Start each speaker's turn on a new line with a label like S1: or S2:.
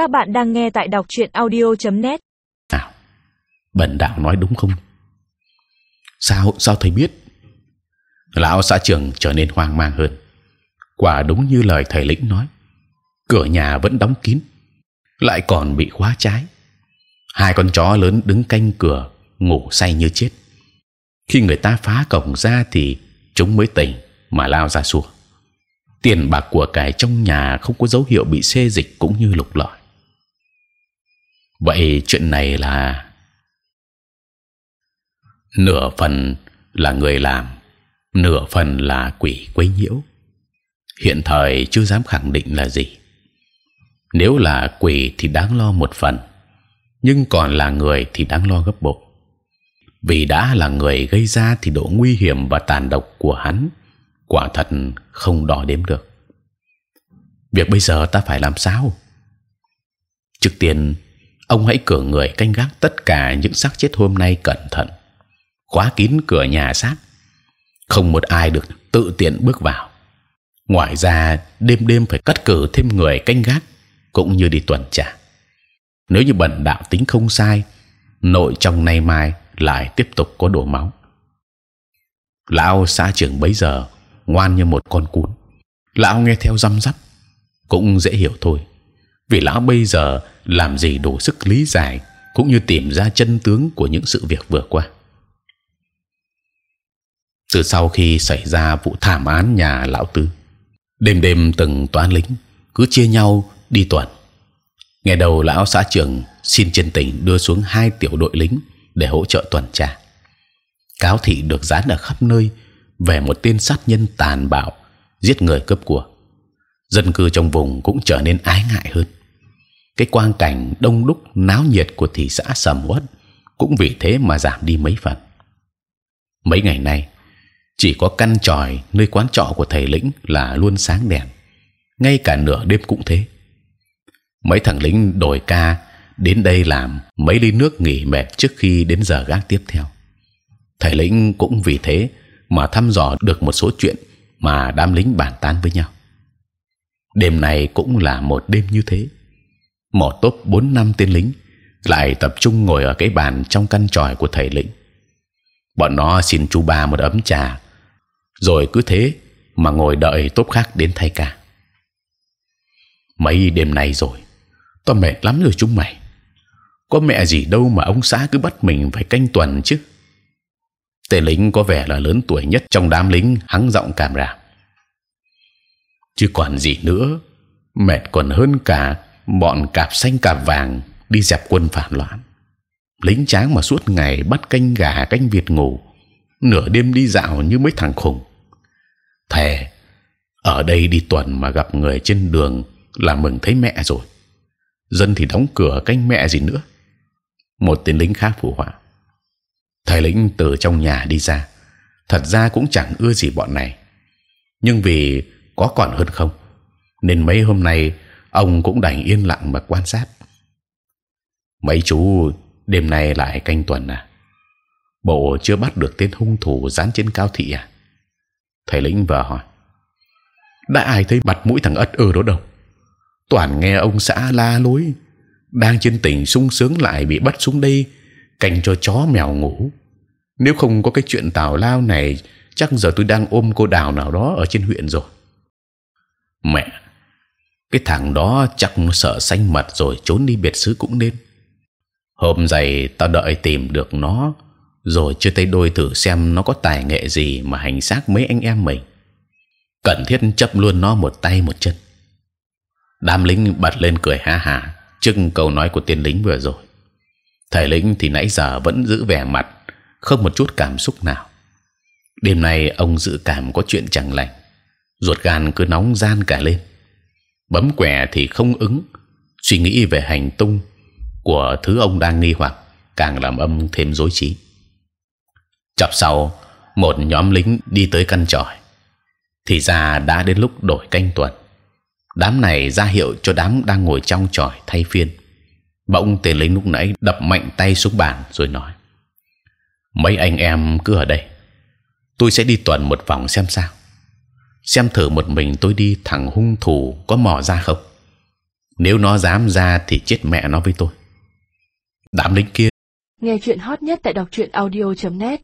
S1: Các bạn đang nghe tại đọc truyện audio.net.
S2: nào, bần đạo nói đúng không? Sao sao thầy biết? Lão xã trưởng trở nên hoang mang hơn. Quả đúng như lời thầy lĩnh nói. Cửa nhà vẫn đóng kín, lại còn bị khóa trái. Hai con chó lớn đứng canh cửa, ngủ say như chết. Khi người ta phá cổng ra thì chúng mới tỉnh mà lao ra xua. Tiền bạc của cải trong nhà không có dấu hiệu bị xê dịch cũng như lục lọi vậy chuyện này là nửa phần là người làm, nửa phần là quỷ quấy nhiễu. Hiện thời chưa dám khẳng định là gì. Nếu là quỷ thì đáng lo một phần, nhưng còn là người thì đáng lo gấp bội. Vì đã là người gây ra thì độ nguy hiểm và tàn độc của hắn quả thật không đo đếm được. Việc bây giờ ta phải làm sao? Trước tiên ông hãy cử người canh gác tất cả những xác chết hôm nay cẩn thận. Khóa kín cửa nhà xác. Không một ai được tự tiện bước vào. Ngoài ra, đêm đêm phải cắt cử thêm người canh gác, cũng như đi tuần tra. Nếu như bẩn đạo tính không sai, nội trong nay mai lại tiếp tục có đổ máu. Lão xã trưởng bấy giờ ngoan như một con cún. Lão nghe theo răm rắp, cũng dễ hiểu thôi vì lão bây giờ làm gì đủ sức lý giải cũng như tìm ra chân tướng của những sự việc vừa qua. Từ sau khi xảy ra vụ thảm án nhà lão tứ đêm đêm từng toán lính, cứ chia nhau đi tuần. Nghe đầu lão xã trưởng xin trên tỉnh đưa xuống hai tiểu đội lính để hỗ trợ tuần tra. Cáo thị được dán ở khắp nơi về một tên sát nhân tàn bạo, giết người cướp của. Dân cư trong vùng cũng trở nên ái ngại hơn cái quang cảnh đông đúc náo nhiệt của thị xã sầm uất cũng vì thế mà giảm đi mấy phần. Mấy ngày nay, chỉ có căn tròi nơi quán trọ của thầy lĩnh là luôn sáng đèn, ngay cả nửa đêm cũng thế. Mấy thằng lính đổi ca, đến đây làm, mấy ly nước nghỉ mệt trước khi đến giờ gác tiếp theo. Thầy lĩnh cũng vì thế mà thăm dò được một số chuyện mà đám lính bàn tán với nhau. Đêm này cũng là một đêm như thế một tốp bốn năm tên lính, lại tập trung ngồi ở cái bàn trong căn tròi của thầy lĩnh. Bọn nó xin chú ba một ấm trà, rồi cứ thế mà ngồi đợi tốp khác đến thay ca. Mấy đêm nay rồi tao mệt lắm rồi chúng mày. Có mẹ gì đâu mà ông xã cứ bắt mình phải canh tuần chứ. Tên lính có vẻ là lớn tuổi nhất trong đám lính hắng giọng cảm ràm chứ còn gì nữa, mệt còn hơn cả bọn cạp xanh cạp vàng đi dẹp quân phản loạn. Lính tráng mà suốt ngày bắt canh gà, canh vịt ngủ, nửa đêm đi dạo như mấy thằng khùng. Thề, ở đây đi tuần mà gặp người trên đường là mừng thấy mẹ rồi. Dân thì đóng cửa canh mẹ gì nữa. Một tên lính khác phụ họa. Thầy lĩnh từ trong nhà đi ra. Thật ra cũng chẳng ưa gì bọn này. Nhưng vì có còn hơn không, nên mấy hôm nay ông cũng đành yên lặng mà quan sát. Mấy chú đêm nay lại canh tuần à? Bộ chưa bắt được tên hung thủ dán trên cao thị à? Thầy lĩnh vừa hỏi. Đã ai thấy mặt mũi thằng ất ơ đó đâu? Toàn nghe ông xã la lối, đang trên tỉnh sung sướng lại bị bắt xuống đây canh cho chó mèo ngủ. Nếu không có cái chuyện tào lao này, chắc giờ tôi đang ôm cô đào nào đó ở trên huyện rồi. Mẹ cái thằng đó chắc sợ xanh mật rồi trốn đi biệt xứ cũng nên. Hôm dày tao đợi tìm được nó, rồi chưa tay đôi thử xem nó có tài nghệ gì mà hành xác mấy anh em mình. Cần thiết chấp luôn nó một tay một chân. Đám lính bật lên cười ha hà trước câu nói của tiên lính vừa rồi. Thầy lính thì nãy giờ vẫn giữ vẻ mặt, không một chút cảm xúc nào. Đêm nay ông dự cảm có chuyện chẳng lành, ruột gan cứ nóng gian cả lên bấm quẻ thì không ứng. Suy nghĩ về hành tung của thứ ông đang nghi hoặc càng làm âm thêm rối trí. Chập sau, một nhóm lính đi tới căn tròi. Thì ra đã đến lúc đổi canh tuần. Đám này ra hiệu cho đám đang ngồi trong tròi thay phiên. Bỗng tên lính lúc nãy đập mạnh tay xuống bàn rồi nói, mấy anh em cứ ở đây. Tôi sẽ đi tuần một vòng xem sao xem thử một mình tôi đi thẳng hung thủ có mò ra không? Nếu nó dám ra thì chết mẹ nó với tôi. Đám lính kia.
S3: Nghe chuyện hot nhất tại đọc truyện audio.net